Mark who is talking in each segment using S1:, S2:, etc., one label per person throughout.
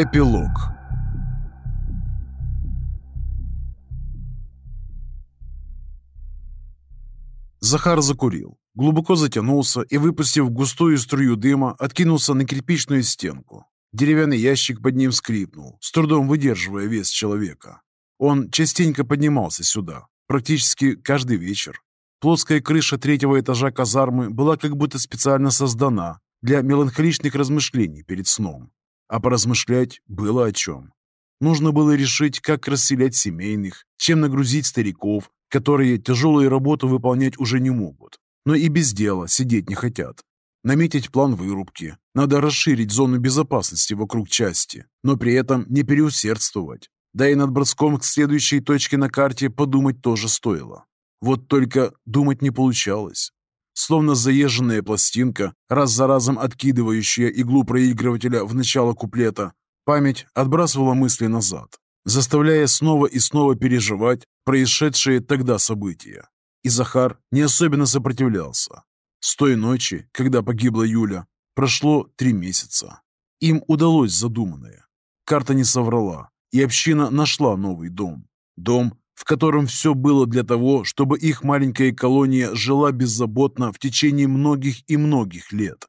S1: Эпилог Захар закурил, глубоко затянулся и, выпустив густую струю дыма, откинулся на кирпичную стенку. Деревянный ящик под ним скрипнул, с трудом выдерживая вес человека. Он частенько поднимался сюда, практически каждый вечер. Плоская крыша третьего этажа казармы была как будто специально создана для меланхоличных размышлений перед сном. А поразмышлять было о чем. Нужно было решить, как расселять семейных, чем нагрузить стариков, которые тяжелую работу выполнять уже не могут, но и без дела сидеть не хотят. Наметить план вырубки. Надо расширить зону безопасности вокруг части, но при этом не переусердствовать. Да и над броском к следующей точке на карте подумать тоже стоило. Вот только думать не получалось словно заезженная пластинка, раз за разом откидывающая иглу проигрывателя в начало куплета, память отбрасывала мысли назад, заставляя снова и снова переживать происшедшие тогда события. И Захар не особенно сопротивлялся. С той ночи, когда погибла Юля, прошло три месяца. Им удалось задуманное. Карта не соврала, и община нашла новый дом. Дом, в котором все было для того, чтобы их маленькая колония жила беззаботно в течение многих и многих лет.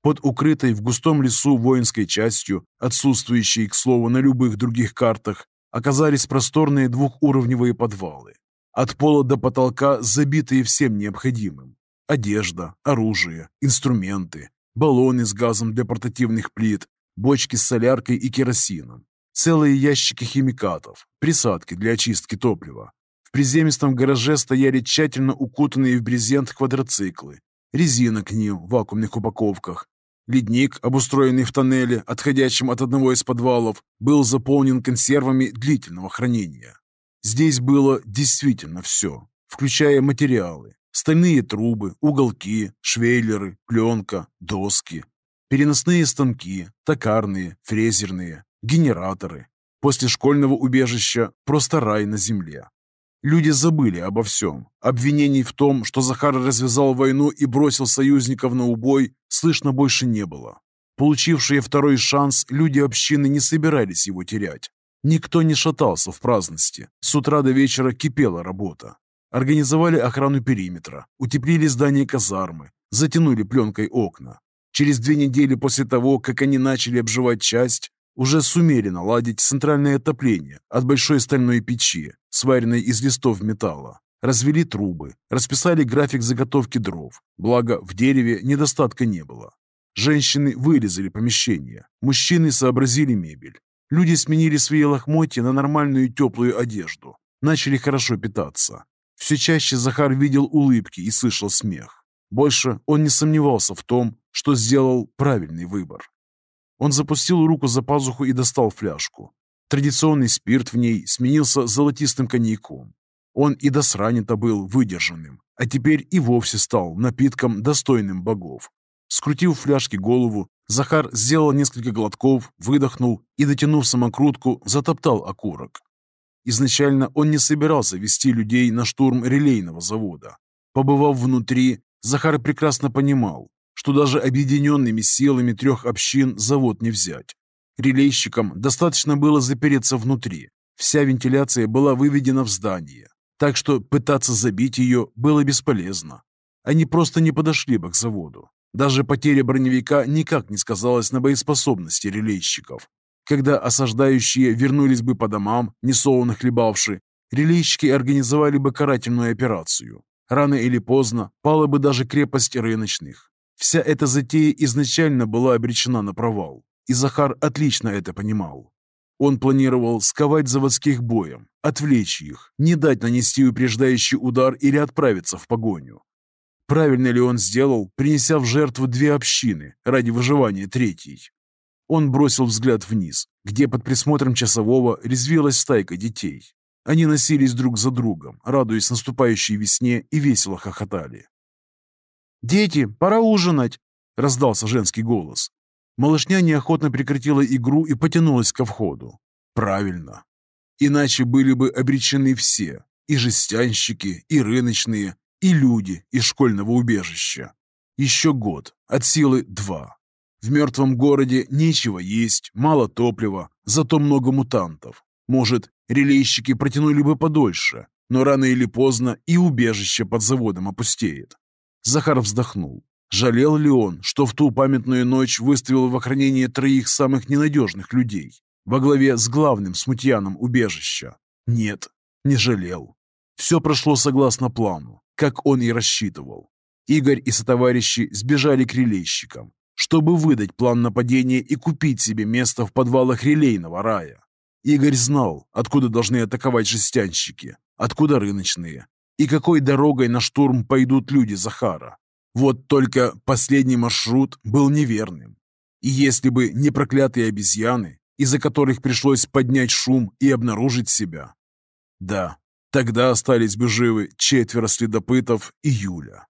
S1: Под укрытой в густом лесу воинской частью, отсутствующей, к слову, на любых других картах, оказались просторные двухуровневые подвалы. От пола до потолка забитые всем необходимым. Одежда, оружие, инструменты, баллоны с газом для портативных плит, бочки с соляркой и керосином, Целые ящики химикатов, присадки для очистки топлива. В приземистом гараже стояли тщательно укутанные в брезент квадроциклы, резина к ним в вакуумных упаковках. Ледник, обустроенный в тоннеле, отходящем от одного из подвалов, был заполнен консервами длительного хранения. Здесь было действительно все, включая материалы, стальные трубы, уголки, швейлеры, пленка, доски, переносные станки, токарные, фрезерные, генераторы. После школьного убежища просто рай на земле. Люди забыли обо всем. Обвинений в том, что Захар развязал войну и бросил союзников на убой, слышно больше не было. Получившие второй шанс, люди общины не собирались его терять. Никто не шатался в праздности. С утра до вечера кипела работа. Организовали охрану периметра, утеплили здание казармы, затянули пленкой окна. Через две недели после того, как они начали обживать часть, уже сумели наладить центральное отопление от большой стальной печи, сваренной из листов металла. Развели трубы, расписали график заготовки дров, благо в дереве недостатка не было. Женщины вырезали помещение, мужчины сообразили мебель. Люди сменили свои лохмотья на нормальную теплую одежду, начали хорошо питаться. Все чаще Захар видел улыбки и слышал смех. Больше он не сомневался в том, что сделал правильный выбор. Он запустил руку за пазуху и достал фляжку. Традиционный спирт в ней сменился золотистым коньяком. Он и до срани-то был выдержанным, а теперь и вовсе стал напитком, достойным богов. Скрутив фляжки голову, Захар сделал несколько глотков, выдохнул и, дотянув самокрутку, затоптал окурок. Изначально он не собирался вести людей на штурм релейного завода. Побывав внутри, Захар прекрасно понимал, что даже объединенными силами трех общин завод не взять. Релейщикам достаточно было запереться внутри. Вся вентиляция была выведена в здание, так что пытаться забить ее было бесполезно. Они просто не подошли бы к заводу. Даже потеря броневика никак не сказалась на боеспособности релейщиков. Когда осаждающие вернулись бы по домам, несолоно хлебавши, релейщики организовали бы карательную операцию. Рано или поздно пала бы даже крепость рыночных. Вся эта затея изначально была обречена на провал, и Захар отлично это понимал. Он планировал сковать заводских боем, отвлечь их, не дать нанести упреждающий удар или отправиться в погоню. Правильно ли он сделал, принеся в жертву две общины ради выживания третьей? Он бросил взгляд вниз, где под присмотром часового резвилась стайка детей. Они носились друг за другом, радуясь наступающей весне и весело хохотали. «Дети, пора ужинать!» — раздался женский голос. Малышня неохотно прекратила игру и потянулась ко входу. «Правильно. Иначе были бы обречены все, и жестянщики, и рыночные, и люди из школьного убежища. Еще год, от силы два. В мертвом городе нечего есть, мало топлива, зато много мутантов. Может, релейщики протянули бы подольше, но рано или поздно и убежище под заводом опустеет. Захар вздохнул. Жалел ли он, что в ту памятную ночь выставил в охранение троих самых ненадежных людей во главе с главным смутьяном убежища? Нет, не жалел. Все прошло согласно плану, как он и рассчитывал. Игорь и сотоварищи сбежали к релейщикам, чтобы выдать план нападения и купить себе место в подвалах релейного рая. Игорь знал, откуда должны атаковать жестянщики, откуда рыночные, и какой дорогой на штурм пойдут люди Захара. Вот только последний маршрут был неверным. И если бы не проклятые обезьяны, из-за которых пришлось поднять шум и обнаружить себя. Да, тогда остались бы живы четверо следопытов и Юля.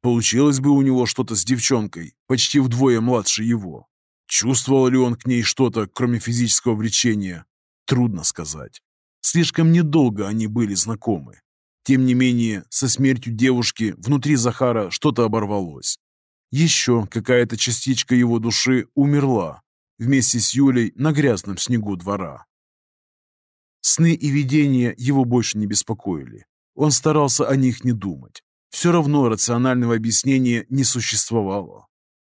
S1: Получилось бы у него что-то с девчонкой, почти вдвое младше его. Чувствовал ли он к ней что-то, кроме физического влечения? Трудно сказать. Слишком недолго они были знакомы. Тем не менее, со смертью девушки внутри Захара что-то оборвалось. Еще какая-то частичка его души умерла вместе с Юлей на грязном снегу двора. Сны и видения его больше не беспокоили. Он старался о них не думать. Все равно рационального объяснения не существовало.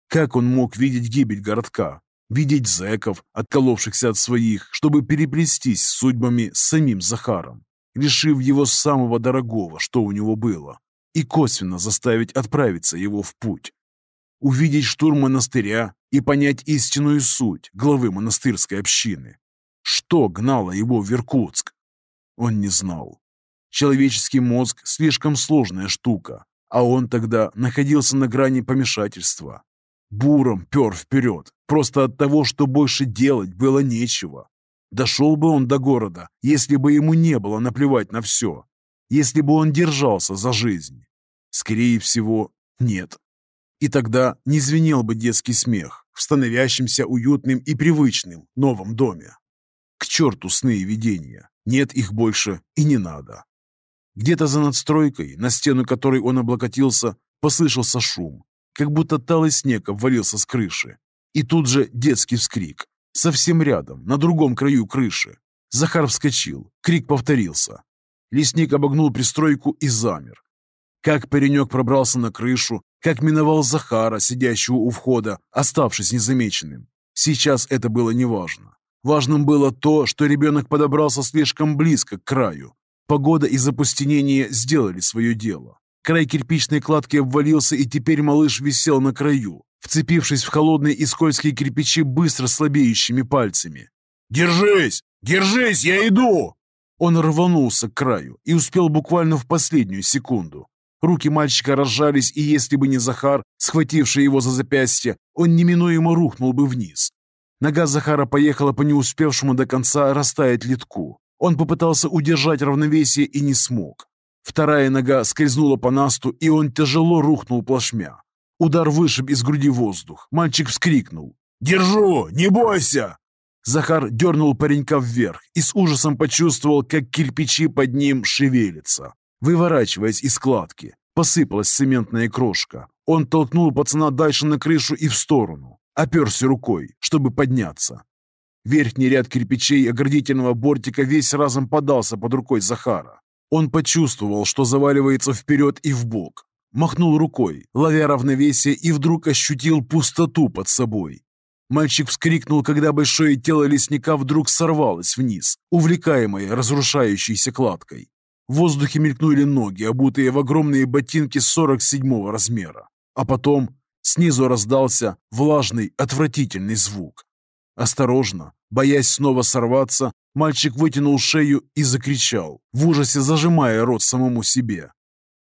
S1: Как он мог видеть гибель городка, видеть зэков, отколовшихся от своих, чтобы переплестись с судьбами с самим Захаром? Лишив его самого дорогого, что у него было, и косвенно заставить отправиться его в путь. Увидеть штурм монастыря и понять истинную суть главы монастырской общины. Что гнало его в Иркутск? Он не знал. Человеческий мозг – слишком сложная штука, а он тогда находился на грани помешательства. Буром пер вперед, просто от того, что больше делать было нечего. Дошел бы он до города, если бы ему не было наплевать на все, если бы он держался за жизнь. Скорее всего, нет. И тогда не звенел бы детский смех в становящемся уютным и привычным новом доме. К черту сны и видения. Нет их больше и не надо. Где-то за надстройкой, на стену которой он облокотился, послышался шум, как будто талый снег обвалился с крыши. И тут же детский вскрик. Совсем рядом, на другом краю крыши. Захар вскочил. Крик повторился. Лесник обогнул пристройку и замер. Как паренек пробрался на крышу, как миновал Захара, сидящего у входа, оставшись незамеченным. Сейчас это было неважно. Важным было то, что ребенок подобрался слишком близко к краю. Погода и запустенение сделали свое дело. Край кирпичной кладки обвалился, и теперь малыш висел на краю, вцепившись в холодные и скользкие кирпичи быстро слабеющими пальцами. «Держись! Держись! Я иду!» Он рванулся к краю и успел буквально в последнюю секунду. Руки мальчика разжались, и если бы не Захар, схвативший его за запястье, он неминуемо рухнул бы вниз. Нога Захара поехала по не успевшему до конца растаять литку. Он попытался удержать равновесие и не смог. Вторая нога скользнула по насту, и он тяжело рухнул плашмя. Удар вышиб из груди воздух. Мальчик вскрикнул. «Держу! Не бойся!» Захар дернул паренька вверх и с ужасом почувствовал, как кирпичи под ним шевелятся. Выворачиваясь из складки, посыпалась цементная крошка. Он толкнул пацана дальше на крышу и в сторону. Оперся рукой, чтобы подняться. Верхний ряд кирпичей оградительного бортика весь разом подался под рукой Захара. Он почувствовал, что заваливается вперед и вбок махнул рукой, ловя равновесие, и вдруг ощутил пустоту под собой. Мальчик вскрикнул, когда большое тело лесника вдруг сорвалось вниз, увлекаемое разрушающейся кладкой. В воздухе мелькнули ноги, обутые в огромные ботинки 47-го размера. А потом снизу раздался влажный, отвратительный звук. Осторожно, боясь снова сорваться, мальчик вытянул шею и закричал, в ужасе зажимая рот самому себе.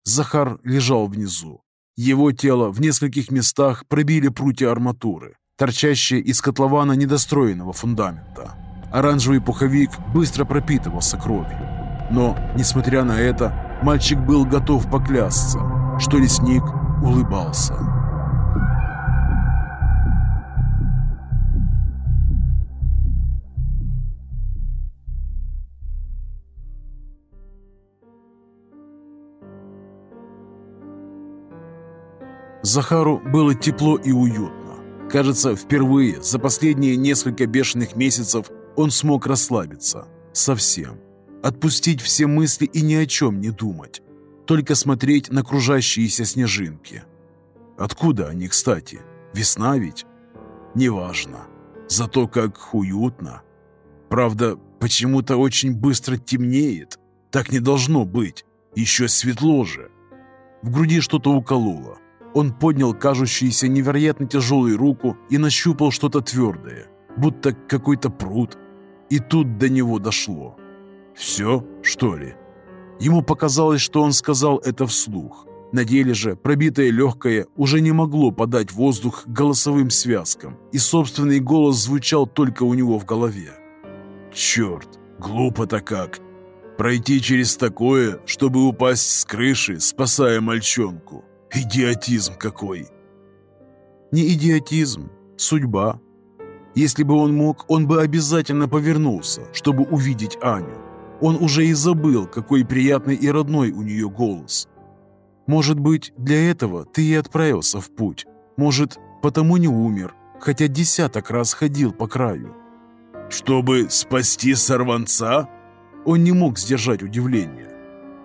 S1: Захар лежал внизу. Его тело в нескольких местах пробили прутья арматуры, торчащие из котлована недостроенного фундамента. Оранжевый пуховик быстро пропитывался кровью. Но, несмотря на это, мальчик был готов поклясться, что лесник улыбался. Захару было тепло и уютно. Кажется, впервые за последние несколько бешеных месяцев он смог расслабиться. Совсем. Отпустить все мысли и ни о чем не думать. Только смотреть на кружащиеся снежинки. Откуда они, кстати? Весна ведь? Неважно. Зато как уютно. Правда, почему-то очень быстро темнеет. Так не должно быть. Еще светло же. В груди что-то укололо. Он поднял кажущуюся невероятно тяжелую руку и нащупал что-то твердое, будто какой-то пруд. И тут до него дошло. «Все, что ли?» Ему показалось, что он сказал это вслух. На деле же пробитое легкое уже не могло подать воздух голосовым связкам, и собственный голос звучал только у него в голове. «Черт, глупо-то как! Пройти через такое, чтобы упасть с крыши, спасая мальчонку. Идиотизм какой!»
S2: «Не идиотизм, судьба. Если бы он мог, он бы обязательно повернулся, чтобы увидеть Аню. Он уже и забыл, какой приятный и родной у нее голос. Может быть, для этого ты и отправился в путь. Может, потому не умер, хотя десяток раз ходил по краю.
S1: Чтобы спасти сорванца?
S2: Он не мог сдержать удивление.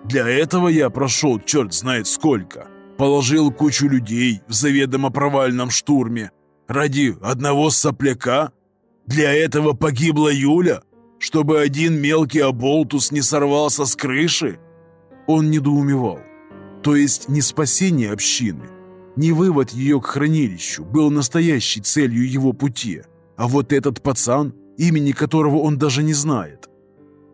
S1: Для этого я прошел черт знает сколько. Положил кучу людей в заведомо провальном штурме. Ради одного сопляка? Для этого погибла Юля? Чтобы один мелкий оболтус не сорвался с крыши?
S2: Он недоумевал. То есть не спасение общины, не вывод ее к хранилищу был настоящей целью его пути, а вот этот пацан, имени которого он даже не знает.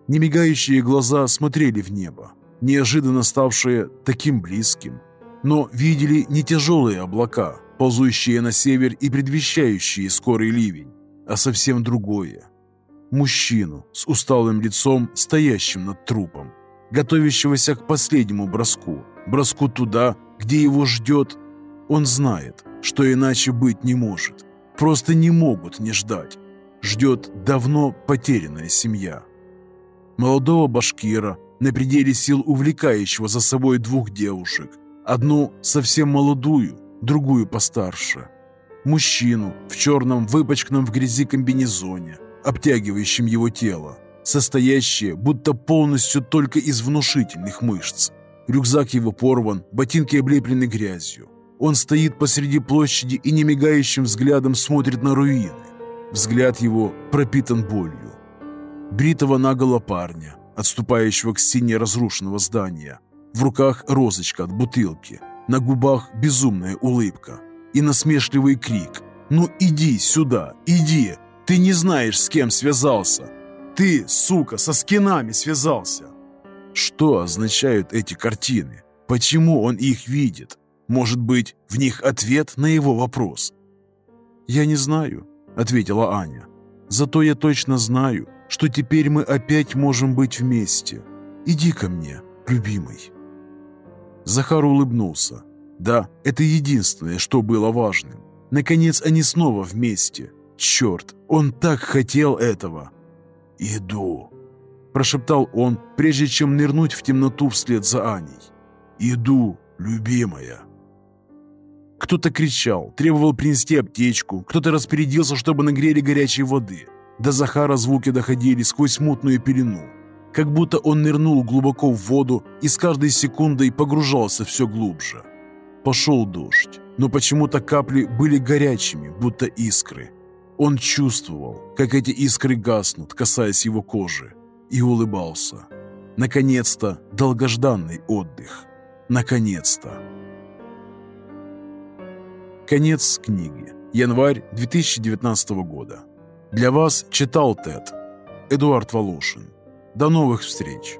S2: Немигающие глаза смотрели в небо, неожиданно ставшие таким близким, но видели не тяжелые облака, ползущие на север и предвещающие скорый ливень, а совсем другое. Мужчину с усталым лицом, стоящим над трупом, готовящегося к последнему броску, броску туда, где его ждет. Он знает, что иначе быть не может. Просто не могут не ждать. Ждет давно потерянная семья. Молодого башкира, на пределе сил увлекающего за собой двух девушек, одну совсем молодую, другую постарше. Мужчину в черном выпачканном в грязи комбинезоне, обтягивающем его тело, состоящее будто полностью только из внушительных мышц. Рюкзак его порван, ботинки облеплены грязью. Он стоит посреди площади и немигающим взглядом смотрит на руины. Взгляд его пропитан болью. Бритого наголо парня, отступающего к стене разрушенного здания. В руках розочка от бутылки, на губах безумная улыбка и насмешливый крик «Ну иди сюда, иди! Ты не знаешь, с кем связался! Ты, сука, со скинами связался!» Что означают эти картины? Почему он их видит? Может быть, в них ответ на его вопрос? «Я не знаю», — ответила Аня. «Зато я точно знаю, что теперь мы опять можем быть вместе. Иди ко мне, любимый». Захар улыбнулся. Да, это единственное, что было важным. Наконец они снова вместе. Черт, он так хотел этого. «Иду», прошептал он, прежде чем нырнуть в темноту вслед за Аней. «Иду, любимая!» Кто-то кричал, требовал принести аптечку, кто-то распорядился, чтобы нагрели горячей воды. До Захара звуки доходили сквозь мутную пелену, как будто он нырнул глубоко в воду и с каждой секундой погружался все глубже. Пошел дождь, но почему-то капли были горячими, будто искры. Он чувствовал, как эти искры гаснут, касаясь его кожи и улыбался. Наконец-то долгожданный отдых. Наконец-то. Конец книги. Январь 2019 года. Для вас читал Тед. Эдуард Волошин. До новых встреч!